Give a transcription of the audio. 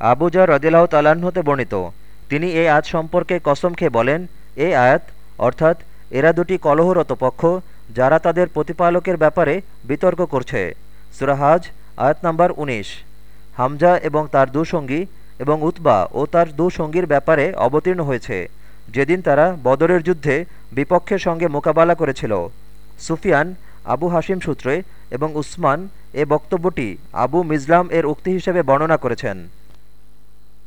Abuja রদিল্লাহ তালাহতে বর্ণিত। তিনি এই আয়াত সম্পর্কে কসম খেয়ে বলেন, এই আয়াত, অর্থাৎ এরা দুটি কলহরত পক্ষ, যারা তাদের প্রতিপালকের ব্যাপারে বিতর্ক করছে। সুরাহাজ আয়াত নাম্বার ১৯ হামজা এবং তার দুসঙ্গী এবং উতবা ও তার দুসঙ্গীর ব্যাপারে অবতীর্ণ হয়েছে, যেদিন তারা বদরের যুদ্ধে বিপক্ষের সঙ্গে মোকাবেলা করেছিল। সুফিয়ান, আবু হাসিম সূত্রে এবং উসমান এ বক্তব্যটি আবু মিজলাম এর উক্তি হিসেবে বর্ণনা করেছেন।